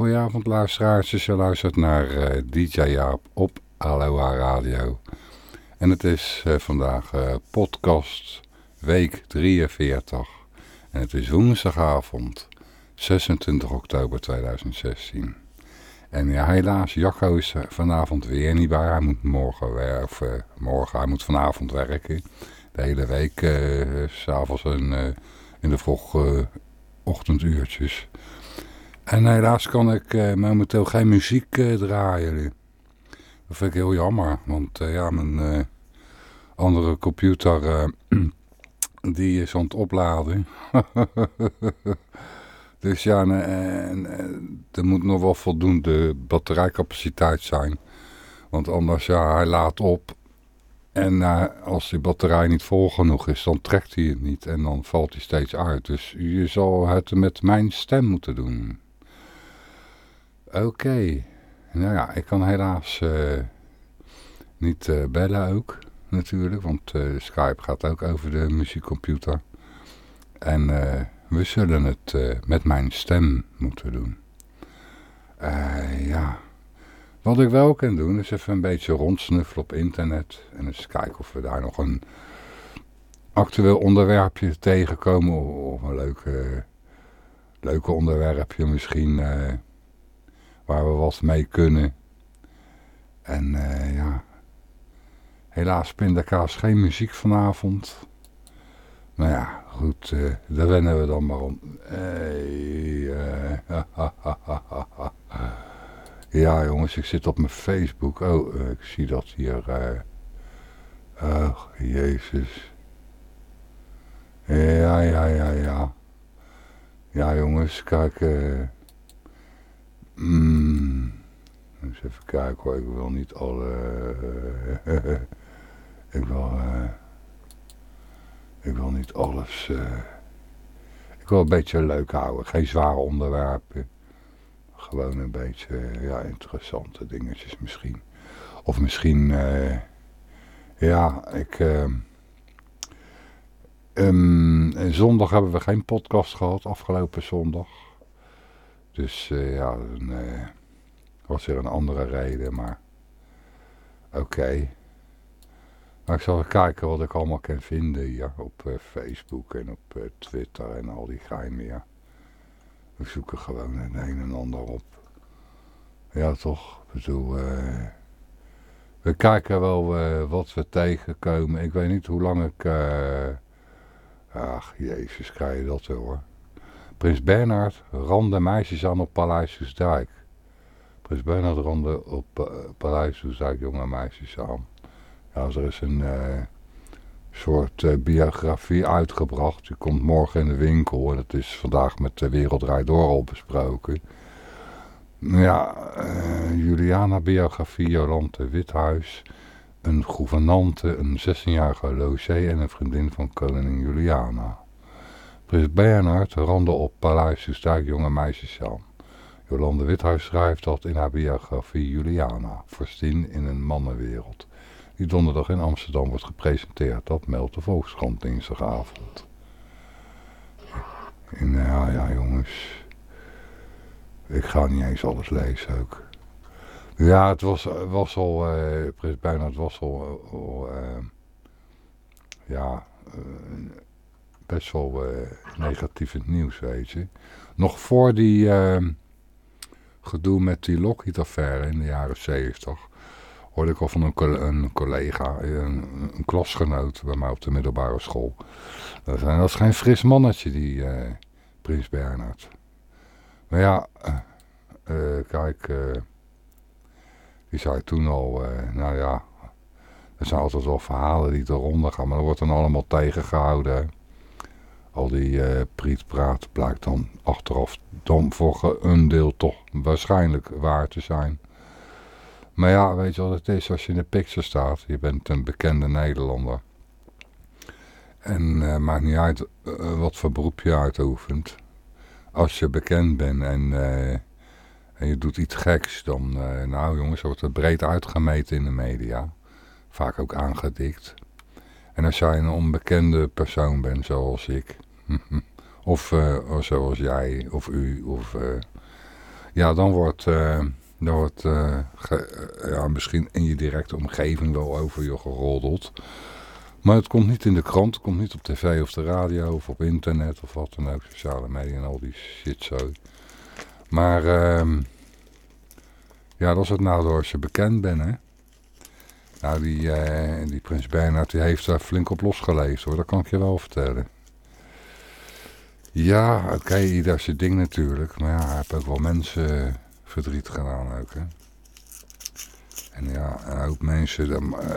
Goedenavond luisteraars, je luistert naar uh, DJ Jaap op Aloha Radio. En het is uh, vandaag uh, podcast week 43 en het is woensdagavond 26 oktober 2016. En ja, helaas, Jacco is vanavond weer niet bij. Hij moet morgen werken, morgen, hij moet vanavond werken. De hele week, s'avonds en in de vroege ochtenduurtjes. En helaas kan ik uh, momenteel geen muziek uh, draaien. Dat vind ik heel jammer, want uh, ja, mijn andere computer die is aan het opladen. dus ja, er moet nog wel voldoende batterijcapaciteit zijn. Want anders, ja, hij laat op. En als die batterij niet vol genoeg is, dan trekt hij het niet. En dan valt hij steeds uit. Dus je zal het met mijn stem moeten doen. Oké. Nou ja, ik kan helaas uh, niet uh, bellen ook natuurlijk. Want uh, Skype gaat ook over de muziekcomputer. En we zullen het met mijn stem moeten doen. ja. Wat ik wel kan doen is even een beetje rondsnuffelen op internet. En eens kijken of we daar nog een actueel onderwerpje tegenkomen. Of een leuke, leuke onderwerpje misschien waar we wat mee kunnen. En uh, ja, helaas pindakaas geen muziek vanavond. Nou ja, goed, uh, daar wennen we dan maar om. Uh, ja jongens, ik zit op mijn Facebook. Oh, ik zie dat hier. Ach, jezus. Ja, ja, ja, ja. Ja jongens, kijk... Mm. Eens even kijken hoor, ik wil niet alle... Uh, ik wil... Uh, ik wil niet alles... Uh, ik wil een beetje leuk houden, geen zware onderwerpen. Gewoon een beetje, ja, interessante dingetjes misschien. Of misschien, ja, ik... Um, zondag hebben we geen podcast gehad, afgelopen zondag. Dus uh, ja, dan uh, was er een andere reden, maar oké. Maar ik zal even kijken wat ik allemaal kan vinden hier op uh, Facebook en op Twitter en al die gein meer. We zoeken gewoon het een en ander op. Ja toch, ik bedoel, we kijken wel wat we tegenkomen. Ik weet niet hoe lang ik... ach, jezus, krijg je dat hoor. Prins Bernhard rande meisjes aan op Paleis. Prins Bernhard rande op uh, Paleis jonge meisjes aan. Ja, er is een uh, soort uh, biografie uitgebracht. Die komt morgen in de winkel. En het is vandaag met de Wereld Door al besproken. Ja, Juliana biografie, Jolante Withuis. Een gouvernante, een 16-jarige logé en een vriendin van koningin Juliana. Prins Bernhard rande op Paleis Soestaak jonge meisjes aan. Jolande Withuis schrijft dat in haar biografie Juliana, vorstin in een mannenwereld. Die donderdag in Amsterdam wordt gepresenteerd. Dat meldt de Volkskrant dinsdagavond. En ja, ja jongens. Ik ga niet eens alles lezen ook. Ja, het was, was al, uh, Prins Bernhard was al, uh, ja, uh, best wel uh, negatief in het nieuws, weet je. Nog voor die uh, gedoe met die Lockheed-affaire in de jaren 70... hoorde ik al van een, collega, een, een, klasgenoot bij mij op de middelbare school. Dat, is geen fris mannetje, die uh, Prins Bernhard. Maar ja, kijk, die zei toen al, nou ja... Er zijn altijd wel verhalen die eronder gaan, maar dat wordt dan allemaal tegengehouden al die uh, prietpraat blijkt dan achteraf dan voor een deel toch waarschijnlijk waar te zijn. Maar ja, weet je wat het is als je in de picture staat? Je bent een bekende Nederlander. En uh, maakt niet uit uh, wat voor beroep je uitoefent. Als je bekend bent en, en je doet iets geks, dan, nou jongens, wordt het breed uitgemeten in de media. Vaak ook aangedikt. En als jij een onbekende persoon bent, zoals ik, of uh, zoals jij, of u, of... Uh, Ja, dan wordt, uh, dan wordt uh, ja, misschien in je directe omgeving wel over je geroddeld. Maar het komt niet in de krant, het komt niet op tv of de radio of op internet of wat dan ook. Sociale media en al die shit zo. Maar uh, ja, dat is het nou als je bekend bent hè. Nou, die, die prins Bernhard die heeft daar flink op losgeleefd hoor, dat kan ik je wel vertellen. Ja, oké, okay, ieder ding natuurlijk. Maar ja, hij heeft ook wel mensen verdriet gedaan ook. En ja, een hoop mensen, dan, uh,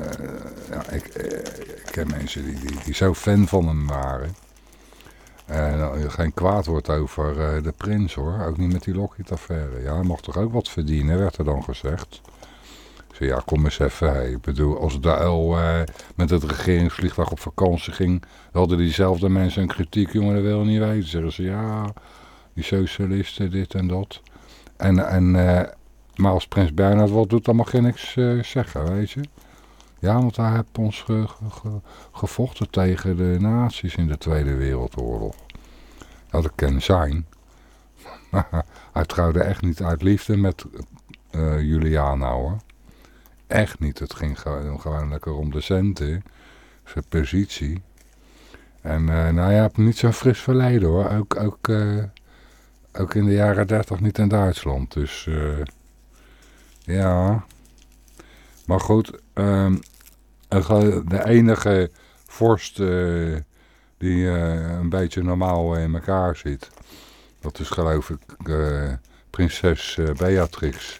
ja, ik, uh, ik ken mensen die, die, zo fan van hem waren. En uh, geen kwaad wordt over de prins hoor, ook niet met die Lockheed-affaire. Ja, hij mocht toch ook wat verdienen, werd er dan gezegd. Ik ja, kom eens even. Ik bedoel, als de uil met het regeringsvliegtuig op vakantie ging, hadden diezelfde mensen een kritiek. Jongen, dat wil niet weten. Zeggen ze, ja, die socialisten, dit en dat. En, en maar als prins Bernhard wat doet, dan mag je niks uh, zeggen, weet je. Ja, want hij heeft ons ge, ge, gevochten tegen de nazi's in de Tweede Wereldoorlog. Dat kan zijn. Hij trouwde echt niet uit liefde met Juliana hoor. Echt niet. Het ging gewoon, lekker om de centen. Zijn positie. En uh, nou ja, niet zo'n fris verleden hoor. Ook, ook, uh, ook in de jaren dertig niet in Duitsland. Dus... Ja. Maar goed, um, de enige vorst die een beetje normaal in elkaar zit. Dat is geloof ik prinses Beatrix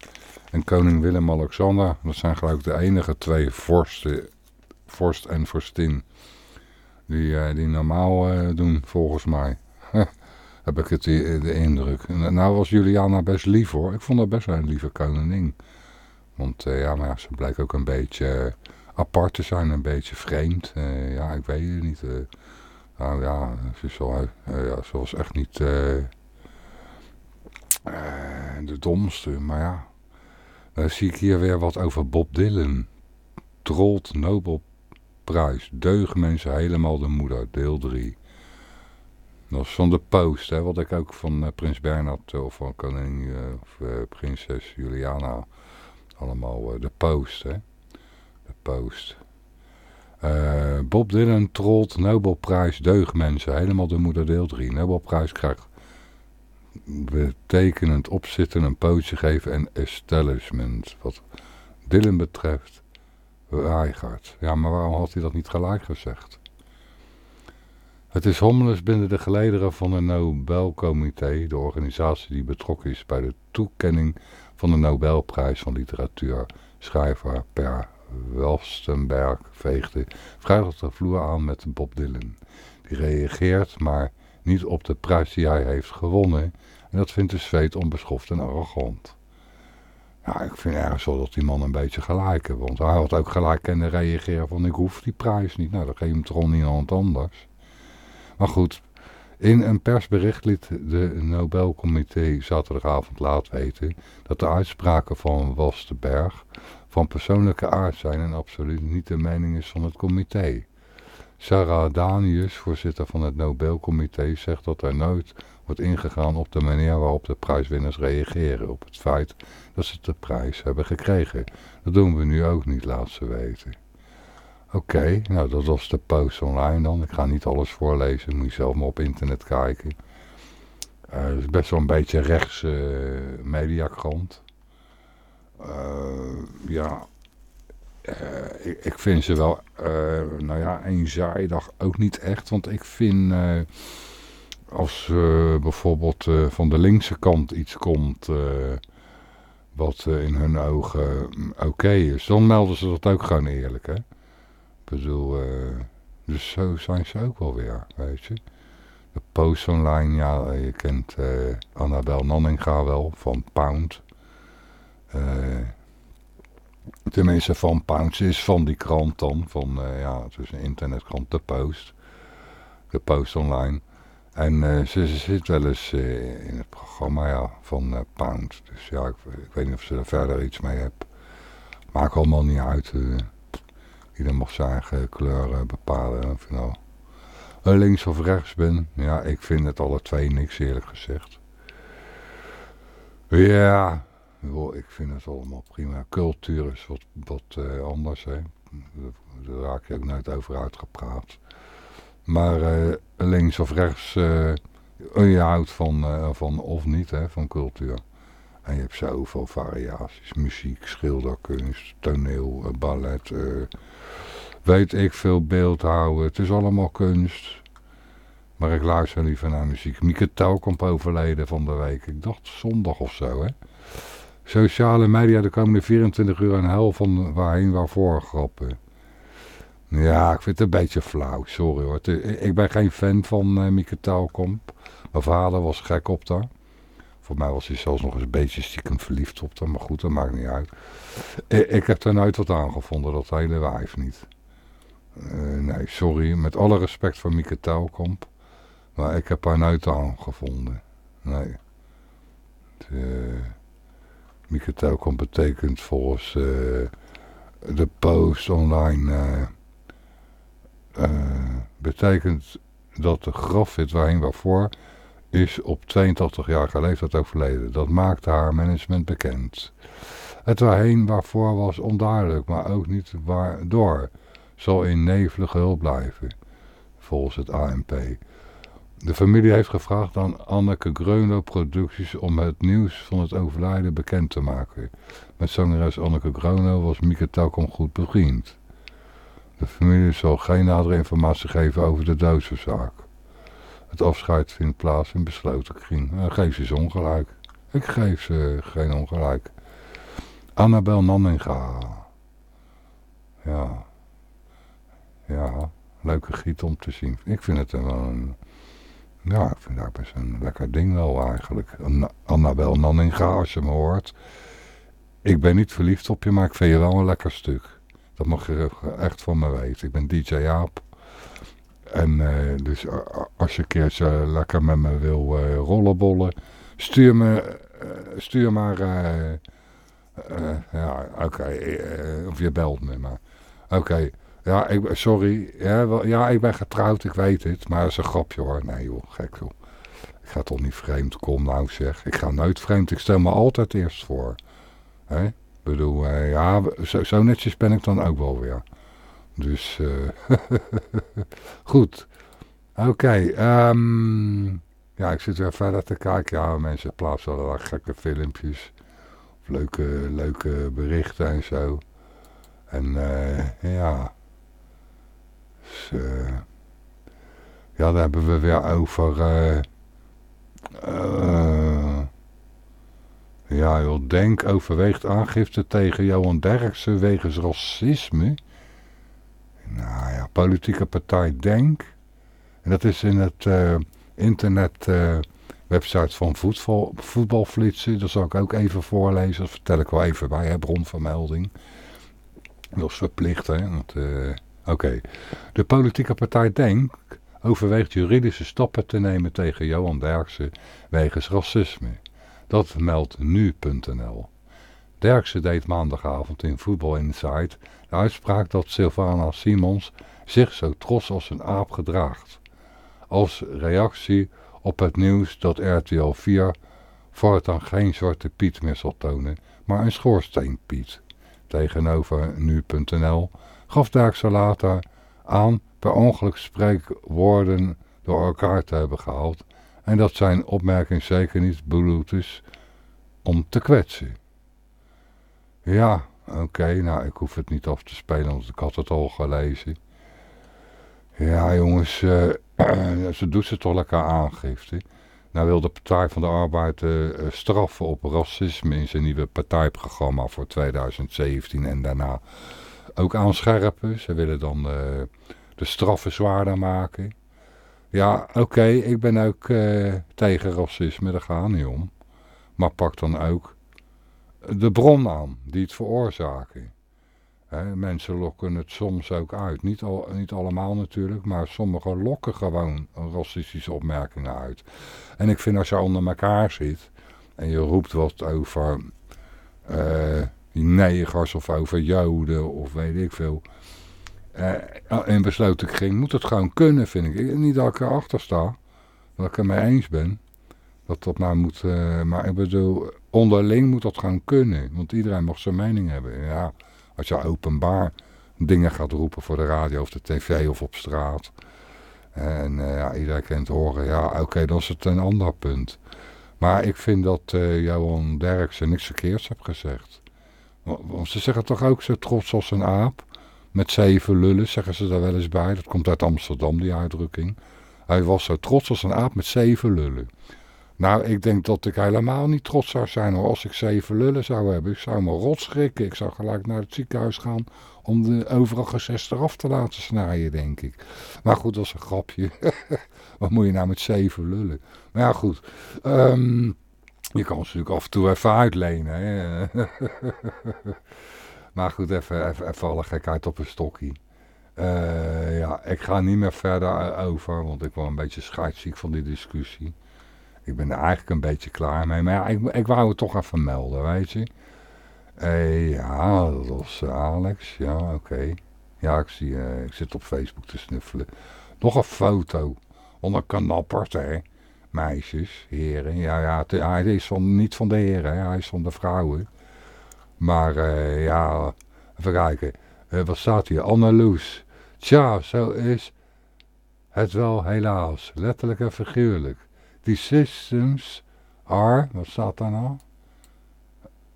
en koning Willem-Alexander. Dat zijn geloof ik de enige twee vorsten, vorst en vorstin, die, die normaal doen volgens mij. Heb ik het de, de indruk. Nou was Juliana best lief hoor. Ik vond haar best wel een lieve koningin. Want ja, maar ze blijkt ook een beetje apart te zijn, een beetje vreemd. Ja, ik weet het niet. nou ja, ja, ze was echt niet de domste, maar ja. Dan zie ik hier weer wat over Bob Dylan. Trolt Nobelprijs. Deugen mensen helemaal de moeder, deel 3. Dat is van de Post, hè, wat ik ook van Prins Bernhard of van koning of prinses Juliana allemaal uh, de Post, hè. De Post. Uh, Bob Dylan trolt Nobelprijs deugdmensen. Helemaal de moeder deel 3. Nobelprijs krijgt betekenend opzitten, een pootje geven en establishment. Wat Dylan betreft, weigert. Ja, maar waarom had hij dat niet gelijk gezegd? Het is hommeles binnen de gelederen van het Nobelcomité, de organisatie die betrokken is bij de toekenning van de Nobelprijs van literatuur. Schrijver Per Welstenberg veegde vrijdag de vloer aan met Bob Dylan. Die reageert maar niet op de prijs die hij heeft gewonnen. En dat vindt de zweet onbeschoft en arrogant. Ja, ik vind ergens wel dat die man een beetje gelijk heeft. Want hij had ook gelijk kunnen reageren van ik hoef die prijs niet. Nou, dan geef hem toch niet anders. Maar goed, in een persbericht liet de Nobelcomité zaterdagavond laat weten dat de uitspraken van Berg van persoonlijke aard zijn en absoluut niet de mening is van het comité. Sarah Danius, voorzitter van het Nobelcomité, zegt dat er nooit wordt ingegaan op de manier waarop de prijswinners reageren. Op het feit dat ze de prijs hebben gekregen. Dat doen we nu ook niet, laat ze weten. Oké, nou dat was de post online dan. Ik ga niet alles voorlezen, moet je zelf maar op internet kijken. Uh, het is best wel een beetje rechts uh, mediakrant. Uh, ja, ik, ik, vind ze wel, nou ja, eenzijdig ook niet echt. Want ik vind, als bijvoorbeeld van de linkse kant iets komt wat in hun ogen oké is, dan melden ze dat ook gewoon eerlijk, hè bedoel, uh, dus zo zijn ze ook wel weer, weet je. De post online, ja, je kent Annabel Nanninga wel, van Pound. Tenminste van Pound, ze is van die krant dan, van, ja, het is een internetkrant, de Post. De Post online. En ze, ze, zit wel eens in het programma ja, van Pound. Dus ja, ik, ik, weet niet of ze er verder iets mee heeft. Maakt allemaal niet uit. Iedereen mag zijn eigen kleur bepalen. Of je nou links of rechts ben. Ja, ik vind het alle twee niks eerlijk gezegd. Ja, ik vind het allemaal prima. Cultuur is wat, wat anders, hè. Daar raak je ook nooit over uitgepraat. Maar uh, links of rechts, uh, je houdt van, van of niet, hè, van cultuur. En je hebt zoveel variaties. Muziek, schilderkunst, toneel, ballet, weet ik veel, beeldhouden. Het is allemaal kunst. Maar ik luister liever naar muziek. Mieke Telkamp overleden van de week. Ik dacht zondag of zo, hè. Sociale media de komende 24 uur een hel van waarheen waarvoor grappen. Ja, ik vind het een beetje flauw, sorry hoor. Ik ben geen fan van uh, Mieke Telkamp. Mijn vader was gek op haar. Voor mij was hij zelfs nog eens een beetje stiekem verliefd op haar. Maar goed, dat maakt niet uit. Ik, heb er nooit wat aangevonden, dat hele wijf niet. Uh, nee, sorry. Met alle respect voor Mieke Telkamp. Maar ik heb haar nooit aangevonden. Nee. De, Mieke Telkamp betekent volgens de post online... Uh, betekent dat de grafwit waarheen waarvoor is op 82 jaar leeftijd overleden. Dat maakte haar management bekend. Het waarheen waarvoor was onduidelijk, maar ook niet waardoor. Zal in nevelige hulp blijven, volgens het ANP. De familie heeft gevraagd aan Anneke Greuno Producties om het nieuws van het overlijden bekend te maken. Met zangeres Anneke Greuno was Mieke Telkom goed bevriend. De familie zal geen nadere informatie geven over de doodsoorzaak. Het afscheid vindt plaats in besloten kring. Geef ze ongelijk. Ik geef ze geen ongelijk. Annabel Nanninga. Ja. Ja, leuke giet om te zien. Ik vind het wel een... Ja, ik vind dat best een lekker ding wel eigenlijk. Annabel Nanninga, als je me hoort. Ik ben niet verliefd op je, maar ik vind je wel een lekker stuk. Dat mag je echt van me weten. Ik ben DJ Jaap. En uh, dus als je een keertje lekker met me wil uh, rollenbollen, stuur me, uh, stuur maar, ja, oké, of je belt me maar. Oké, ja, ik, sorry, ja, ja, ik ben getrouwd, ik weet het, maar dat is een grapje hoor. Nee joh, gek joh. Ik ga toch niet vreemd, kom nou zeg. Ik ga nooit vreemd, ik stel me altijd eerst voor. Hè? Ik bedoel, uh, ja, zo, zo, netjes ben ik dan ook wel weer. Dus, uh, goed. Oké, um, ja, ik zit weer verder te kijken. Ja, mensen plaatsen allerlei gekke filmpjes. Of leuke, leuke berichten en zo. En uh, ja. Dus, uh, ja, daar hebben we weer over... Uh, ja, joh, Denk overweegt aangifte tegen Johan Derksen wegens racisme. Nou ja, politieke partij Denk. En dat is in het uh, internet uh, website van voetbal, voetbalflitsen. Dat zal ik ook even voorlezen. Dat vertel ik wel even bij, hè, bronvermelding. Dat is verplicht, hè. Uh, Oké. De politieke partij Denk overweegt juridische stappen te nemen tegen Johan Derksen wegens racisme. Dat meldt nu.nl. Derksen deed maandagavond in Voetbal Insight de uitspraak dat Sylvana Simons zich zo trots als een aap gedraagt. Als reactie op het nieuws dat RTL 4 voortaan geen zwarte Piet meer zal tonen, maar een schoorsteenpiet. Tegenover nu.nl gaf Derksen later aan per ongeluk spreekwoorden door elkaar te hebben gehaald en dat zijn opmerking zeker niet bedoeld om te kwetsen. Ja, oké, nou ik hoef het niet af te spelen, want ik had het al gelezen. Ja jongens, uh, ze doet ze toch lekker aangifte. Nou wil de Partij van de Arbeid uh, straffen op racisme in zijn nieuwe partijprogramma voor 2017 en daarna ook aanscherpen. Ze willen dan uh, de straffen zwaarder maken. Ja, oké, ik ben ook uh, tegen racisme, daar gaat niet om. Maar pak dan ook de bron aan die het veroorzaken. Mensen lokken het soms ook uit. Niet, al, niet allemaal natuurlijk, maar sommigen lokken gewoon racistische opmerkingen uit. En ik vind als je onder elkaar zit en je roept wat over uh, die negers of over joden of weet ik veel in besloten kring moet het gewoon kunnen, vind ik. Niet dat ik erachter sta, dat ik het mee eens ben. Dat dat nou moet, maar ik bedoel, onderling moet dat gaan kunnen. Want iedereen mag zijn mening hebben. Ja, als je openbaar dingen gaat roepen voor de radio of de tv of op straat. En ja, iedereen kent horen, ja oké, dat is het een ander punt. Maar ik vind dat uh, Johan Derksen niks verkeerds heeft gezegd. Want ze zeggen toch ook zo trots als een aap. Met zeven lullen zeggen ze daar wel eens bij. Dat komt uit Amsterdam, die uitdrukking. Hij was zo trots als een aap met zeven lullen. Nou, ik denk dat ik helemaal niet trots zou zijn hoor, als ik zeven lullen zou hebben. Ik zou me rot schrikken. Ik zou gelijk naar het ziekenhuis gaan om de overige zes eraf te laten snijden, denk ik. Maar goed, dat is een grapje. Wat moet je nou met zeven lullen? Maar ja, goed. Um, je kan ze natuurlijk af en toe even uitlenen. Hè? maar goed, even, even, even alle gekheid op een stokkie. Uh, ja, ik ga niet meer verder over, want ik word een beetje scheidsziek van die discussie. Ik ben er eigenlijk een beetje klaar mee. Maar ja, ik, ik wou het toch even melden, weet je. Uh, ja, dat was Alex. Ja, oké. Ja, ik, zie, uh, ik zit op Facebook te snuffelen. Nog een foto. Onder kanappert, hè meisjes, heren. Ja, ja, hij is van, niet van de heren, hij is van de vrouwen. Maar uh, ja, even kijken. Uh, wat staat hier? Anneloes. Tja, zo is het wel helaas. Letterlijk en figuurlijk. Die systems are, wat staat daar nou?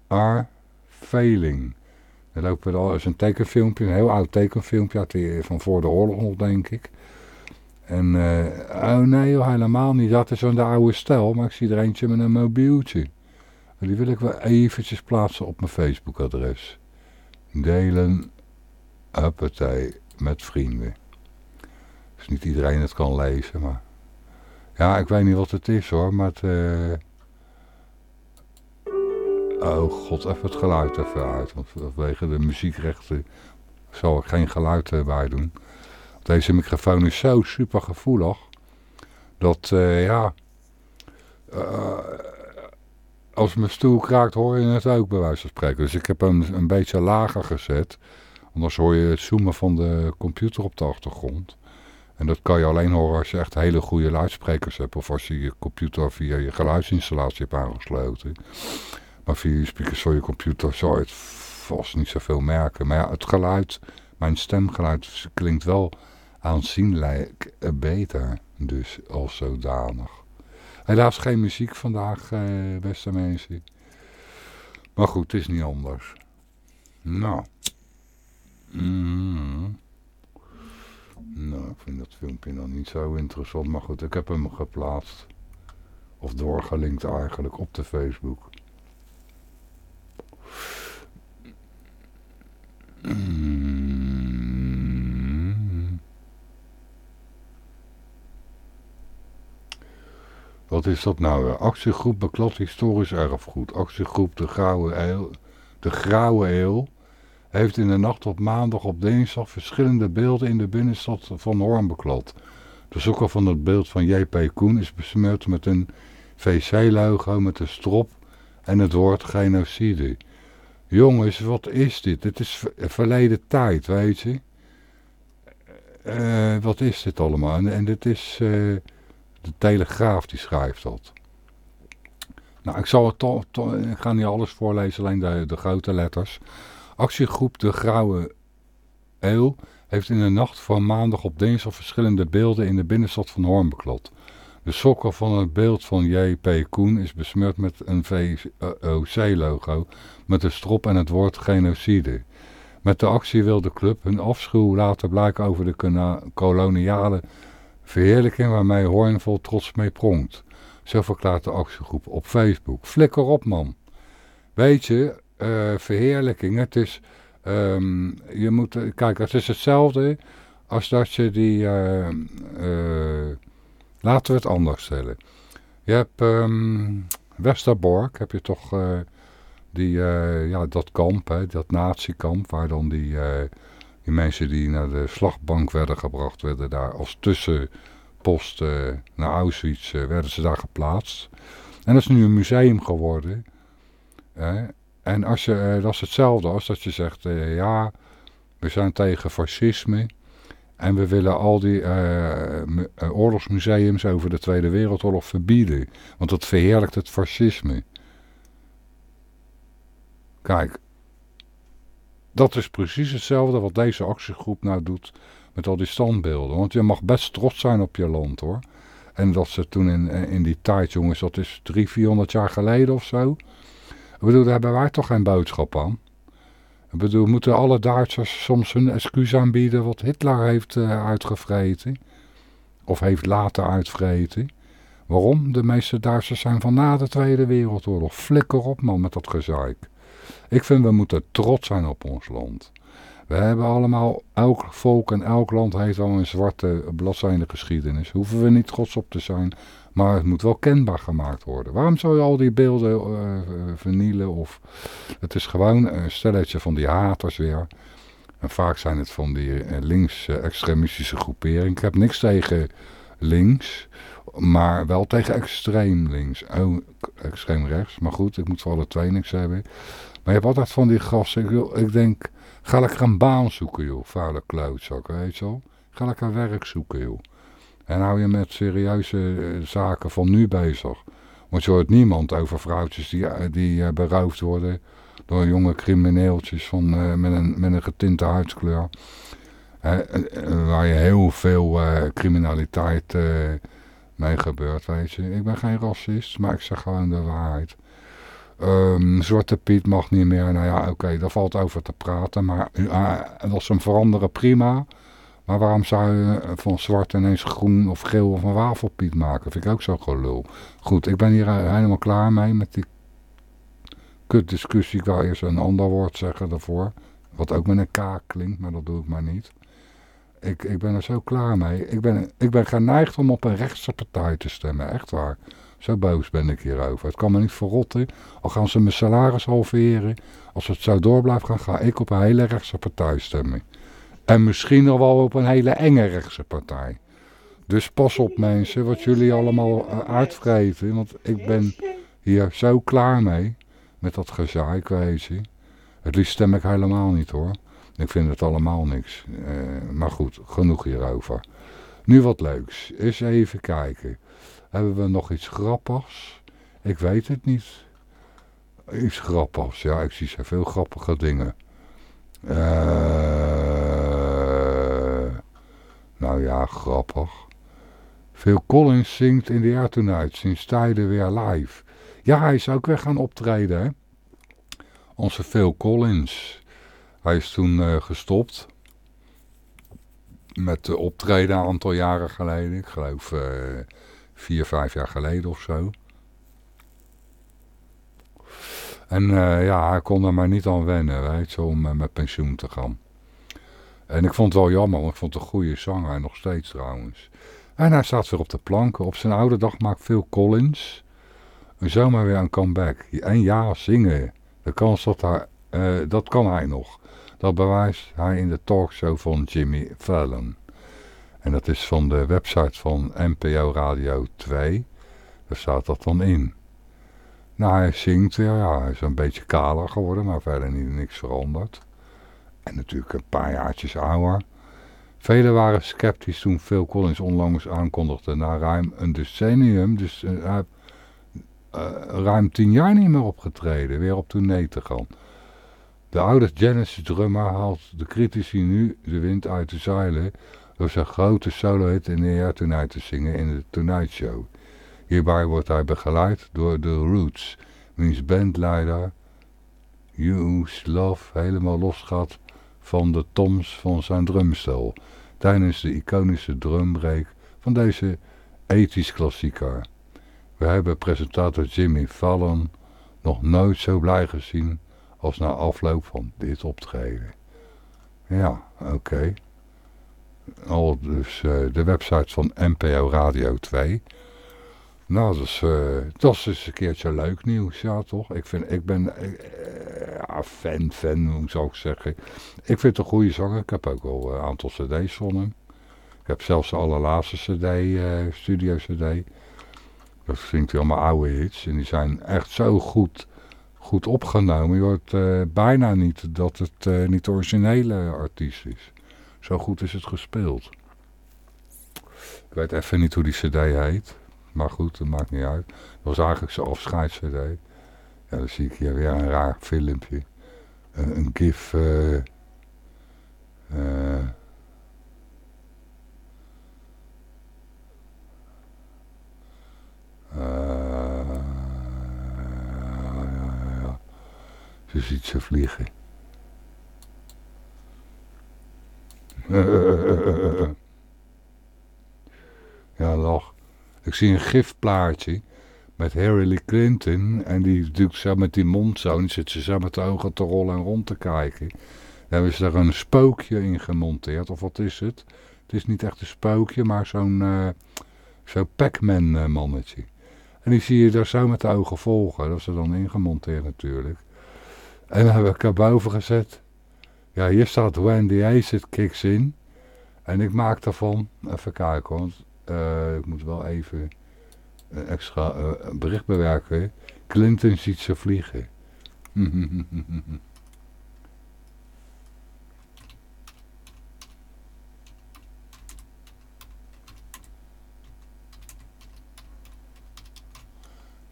Are failing. Er lopen al eens een tekenfilmpje, een heel oud tekenfilmpje van voor de oorlog denk ik. En, uh, oh nee helemaal niet. Dat is zo'n de oude stijl, maar ik zie er eentje met een mobieltje. Die wil ik wel eventjes plaatsen op mijn Facebook-adres. Delen, uppatee, met vrienden. Dus niet iedereen het kan lezen, maar... Ja, ik weet niet wat het is hoor, maar het... Uh... Oh god, even het geluid even uit, want vanwege de muziekrechten zal ik geen geluid uh, bij doen. Deze microfoon is zo super gevoelig. Dat, uh, ja... Uh, als mijn stoel kraakt hoor je het ook bij wijze van spreken. Dus ik heb hem een beetje lager gezet. Anders hoor je het zoomen van de computer op de achtergrond. En dat kan je alleen horen als je echt hele goede luidsprekers hebt. Of als je je computer via je geluidsinstallatie hebt aangesloten. Maar via je speakers voor je computer zou je het vast niet zoveel merken. Maar ja, het geluid, mijn stemgeluid klinkt wel aanzienlijk beter dus als zodanig. Helaas geen muziek vandaag, eh, beste mensen. Maar goed, het is niet anders. Nou. Mm. Nou, ik vind dat filmpje nog niet zo interessant. Maar goed, ik heb hem geplaatst. Of doorgelinkt eigenlijk op de Facebook. Mm. Wat is dat nou? Actiegroep Beklad Historisch Erfgoed. Actiegroep De Grauwe Eeuw, de Grauwe Eeuw heeft in de nacht op maandag op dinsdag verschillende beelden in de binnenstad van Hoorn beklad. De zoeker van het beeld van J.P. Koen is besmeurd met een VC-logo met een strop en het woord genocide. Jongens, wat is dit? Dit is verleden tijd, weet je. Uh, wat is dit allemaal? En, dit is... Uh, de Telegraaf die schrijft dat. Nou, ik zal het toch, to, ik ga niet alles voorlezen, alleen de, de grote letters. Actiegroep De Grauwe Eeuw heeft in de nacht van maandag op dinsdag verschillende beelden in de binnenstad van Hoorn beklad. De sokker van het beeld van J.P. Koen is besmeurd met een VOC-logo met de strop en het woord genocide. Met de actie wil de club hun afschuw laten blijken over de koloniale Verheerlijking waarmee Hoorn vol trots mee pronkt. Zo verklaart de actiegroep op Facebook. Flikker op man. Weet je, uh, verheerlijking, het is... Um, je moet, kijk, het is hetzelfde als dat je die... Uh, laten we het anders stellen. Je hebt um, Westerbork, heb je toch die, ja, dat kamp, hè, dat natiekamp, waar dan die die mensen die naar de slagbank werden gebracht, werden daar als tussenpost naar Auschwitz, uh, werden ze daar geplaatst. En dat is nu een museum geworden. en als je, uh, dat is hetzelfde als dat je zegt, ja, we zijn tegen fascisme. En we willen al die oorlogsmuseums over de Tweede Wereldoorlog verbieden. Want dat verheerlijkt het fascisme. Kijk, dat is precies hetzelfde wat deze actiegroep nou doet met al die standbeelden. Want je mag best trots zijn op je land hoor. En dat ze toen in, in die tijd, jongens, dat is drie, vierhonderd jaar geleden of zo. Ik bedoel, daar hebben wij toch geen boodschap aan. Ik bedoel, moeten alle Duitsers soms hun excuus aanbieden wat Hitler heeft uh, uitgevreten? Of heeft laten uitvreten? Waarom? De meeste Duitsers zijn van na de Tweede Wereldoorlog. Flikker op man met dat gezeik. Ik vind we moeten trots zijn op ons land. We hebben allemaal, elk volk en elk land heeft al een zwarte bladzijde geschiedenis. Hoeven we niet trots op te zijn, maar het moet wel kenbaar gemaakt worden. Waarom zou je al die beelden uh, vernielen? Of, het is gewoon een stelletje van die haters weer. En vaak zijn het van die uh, links-extremistische groeperingen. Ik heb niks tegen links, maar wel tegen extreem links. Extreem rechts. Maar goed, ik moet voor alle twee niks hebben. Maar je hebt altijd van die gasten. Ik, ik denk, ga lekker een baan zoeken joh, vuile klootzak, weet je wel. Ga lekker werk zoeken joh. En hou je met serieuze eh, zaken van nu bezig. Want je hoort niemand over vrouwtjes die, eh, die uh, beroofd worden door jonge crimineeltjes van, met, een, met een getinte huidskleur. waar je heel veel criminaliteit mee gebeurt, weet je. Ik ben geen racist, maar ik zeg gewoon de waarheid. Um, Zwarte Piet mag niet meer. Nou ja, oké, daar valt over te praten. Maar uh, als ze hem veranderen, prima. Maar waarom zou je van zwart ineens groen of geel of een wafelpiet maken? Vind ik ook zo gelul. Goed, ik ben hier helemaal klaar mee met die kutdiscussie. Ik wil eerst een ander woord zeggen daarvoor. Wat ook met een K klinkt, maar dat doe ik maar niet. Ik, ik ben er zo klaar mee. Ik ben, ik ben geneigd om op een rechtse partij te stemmen, echt waar. Zo boos ben ik hierover. Het kan me niet verrotten. Al gaan ze mijn salaris halveren. Als het zo door blijft gaan, ga ik op een hele rechtse partij stemmen. En misschien nog wel op een hele enge rechtse partij. Dus pas op mensen, wat jullie allemaal uh, uitvreten. Want ik ben hier zo klaar mee. Met dat gezaak, weet je. Het liefst stem ik helemaal niet hoor. Ik vind het allemaal niks. Uh, maar goed, genoeg hierover. Nu wat leuks. Eens even kijken. Hebben we nog iets grappigs? Ik weet het niet. Iets grappigs. Ja, ik zie zoveel grappige dingen. Uh, nou ja, grappig. Phil Collins zingt in de Air Tonight sinds tijden weer live. Ja, hij is ook weer gaan optreden, hè. Onze Phil Collins. Hij is toen uh, gestopt. Met optreden een aantal jaren geleden. Ik geloof... Uh, vier, vijf jaar geleden of zo. En uh, ja, hij kon er maar niet aan wennen, weet je, om uh, met pensioen te gaan. En ik vond het wel jammer, want ik vond het een goede zanger, nog steeds trouwens. En hij staat weer op de planken. Op zijn oude dag maakt Phil Collins zomaar weer een comeback. En ja, zingen. De kans dat hij, uh, dat kan hij nog. Dat bewijst hij in de talkshow van Jimmy Fallon. En dat is van de website van NPO Radio 2. Daar staat dat dan in. Nou, hij zingt weer. Ja, hij is een beetje kaler geworden, maar verder niet niks veranderd. En natuurlijk een paar jaartjes ouder. Velen waren sceptisch toen Phil Collins onlangs aankondigde na ruim een decennium, dus uh, uh, ruim tien jaar niet meer opgetreden, weer op tournee te gaan. De oude Genesis drummer haalt de critici nu de wind uit de zeilen door zijn grote solo-hit in de Air Tonight te zingen in de Tonight Show. Hierbij wordt hij begeleid door The Roots, wiens bandleider Hughes Love helemaal losgaat van de toms van zijn drumstel tijdens de iconische drumbreak van deze ethisch klassieker. We hebben presentator Jimmy Fallon nog nooit zo blij gezien als na afloop van dit optreden. Ja, oké al dus uh, de website van NPO Radio 2. Nou, dat is, uh, dat is dus een keertje leuk nieuws, ja toch? Ik, vind, ik ben uh, fan, fan, hoe zou ik zeggen. Ik vind een goede zanger. Ik heb ook al een aantal cd's van hem. Ik heb zelfs de allerlaatste cd, studio cd. Dat vind hij allemaal oude hits. En die zijn echt zo goed, goed opgenomen. Je hoort bijna niet dat het niet de originele artiest is. Zo goed is het gespeeld. Ik weet even niet hoe die cd heet. Maar goed, dat maakt niet uit. Dat was eigenlijk zijn afscheids cd. Ja, dan zie ik hier weer een raar filmpje. Een, een gif... Uh, uh, Ze ziet ze vliegen. ja, lach. Ik zie een gifplaatje met Hillary Clinton. En die doet zo met die mond zo. En die zit ze zo met de ogen te rollen en rond te kijken. Dan hebben ze daar een spookje in gemonteerd. Of wat is het? Het is niet echt een spookje, maar zo'n uh, zo Pac-Man uh, mannetje. En die zie je daar zo met de ogen volgen. Dat is er dan ingemonteerd natuurlijk. En dan heb ik er boven gezet. Ja, hier staat Wendy Acid Kicks in. En ik maak daarvan, even kijken want uh, ik moet wel even een extra uh, bericht bewerken. Clinton ziet ze vliegen.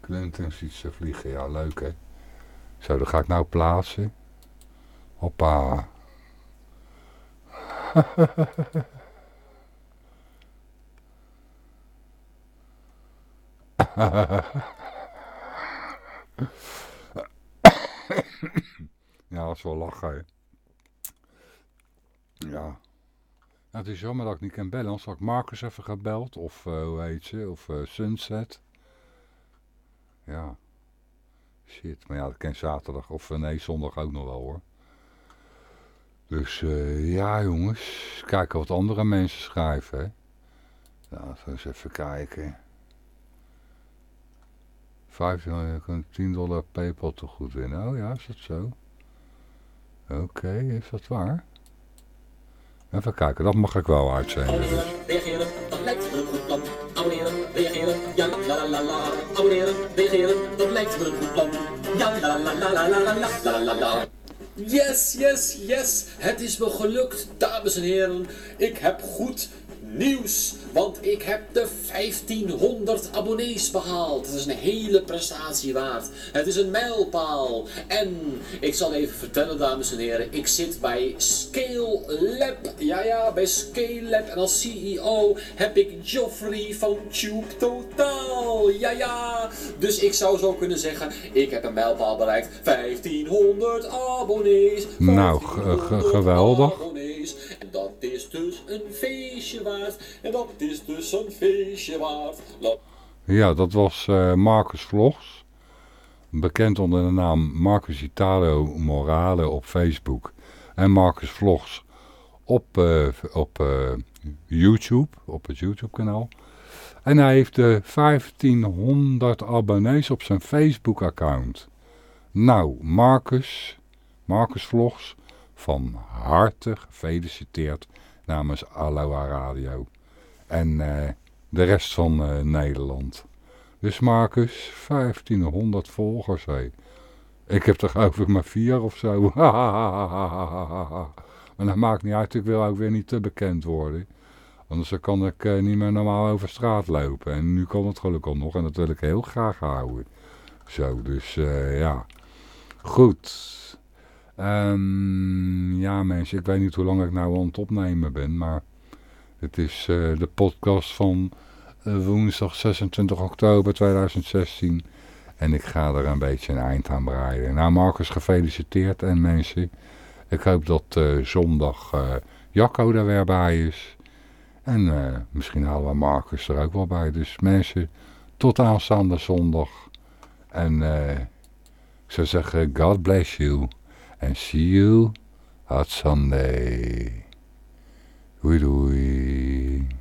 Clinton ziet ze vliegen, ja leuk hè. Zo, dat ga ik nou plaatsen. Hoppa. ja, dat is wel lachen. Ja. Het is jammer dat ik niet kan bellen, anders had ik Marcus even gebeld. Of uh, hoe heet ze, of uh, Sunset. Ja. Shit, maar ja, dat ken zaterdag of eh, nee, zondag ook nog wel hoor. Dus uh, ja jongens, kijken wat andere mensen schrijven. Hè. Nou, eens even kijken. 15, 10 dollar Paypal te goed winnen. Oh ja, is dat zo? Oké, is dat waar? Even kijken, dat mag ik wel uitzenden. Dus. Reageren, dat lijkt een goed plan. Abonneren, reageren, ja Abonneren, reageren, dat lijkt een Yes, yes, yes. Het is me gelukt, dames en heren. Ik heb goed nieuws. Want ik heb de 1500 abonnees behaald. Dat is een hele prestatie waard. Het is een mijlpaal. En ik zal even vertellen, dames en heren. Ik zit bij Scale Lab. Ja, ja, bij Scale Lab. En als CEO heb ik Joffrey van Tube Totaal. Ja, ja. Dus ik zou zo kunnen zeggen, ik heb een mijlpaal bereikt. 1500 abonnees. nou, geweldig. Abonnees. Dat is dus een feestje waard. En dat is dus een feestje waard. Ja, dat was uh, Marcus Vlogs. Bekend onder de naam Marcus Italo Morale op Facebook. En Marcus Vlogs op, uh, op uh, YouTube, op het YouTube kanaal. En hij heeft de 1500 abonnees op zijn Facebook account. Nou, Marcus, Marcus Vlogs, van harte gefeliciteerd namens Aloha Radio. En uh, de rest van uh, Nederland. Dus Marcus, 1500 volgers, hé. Ik heb er geloof ik maar vier of zo. maar dat maakt niet uit, ik wil ook weer niet te bekend worden. Anders kan ik uh, niet meer normaal over straat lopen. En nu kan het gelukkig nog en dat wil ik heel graag houden. Zo, dus ja. Goed. Um, ja mensen, ik weet niet hoe lang ik nou aan het opnemen ben, maar het is uh, de podcast van uh, woensdag 26 oktober 2016 en ik ga er een beetje een eind aan breiden. Nou Marcus, gefeliciteerd en mensen, ik hoop dat uh, zondag Jacco er weer bij is. En misschien halen we Marcus er ook wel bij. Dus mensen, tot aanstaande zondag. En ik zou zeggen, God bless you. and see you at Sunday. Doei doei.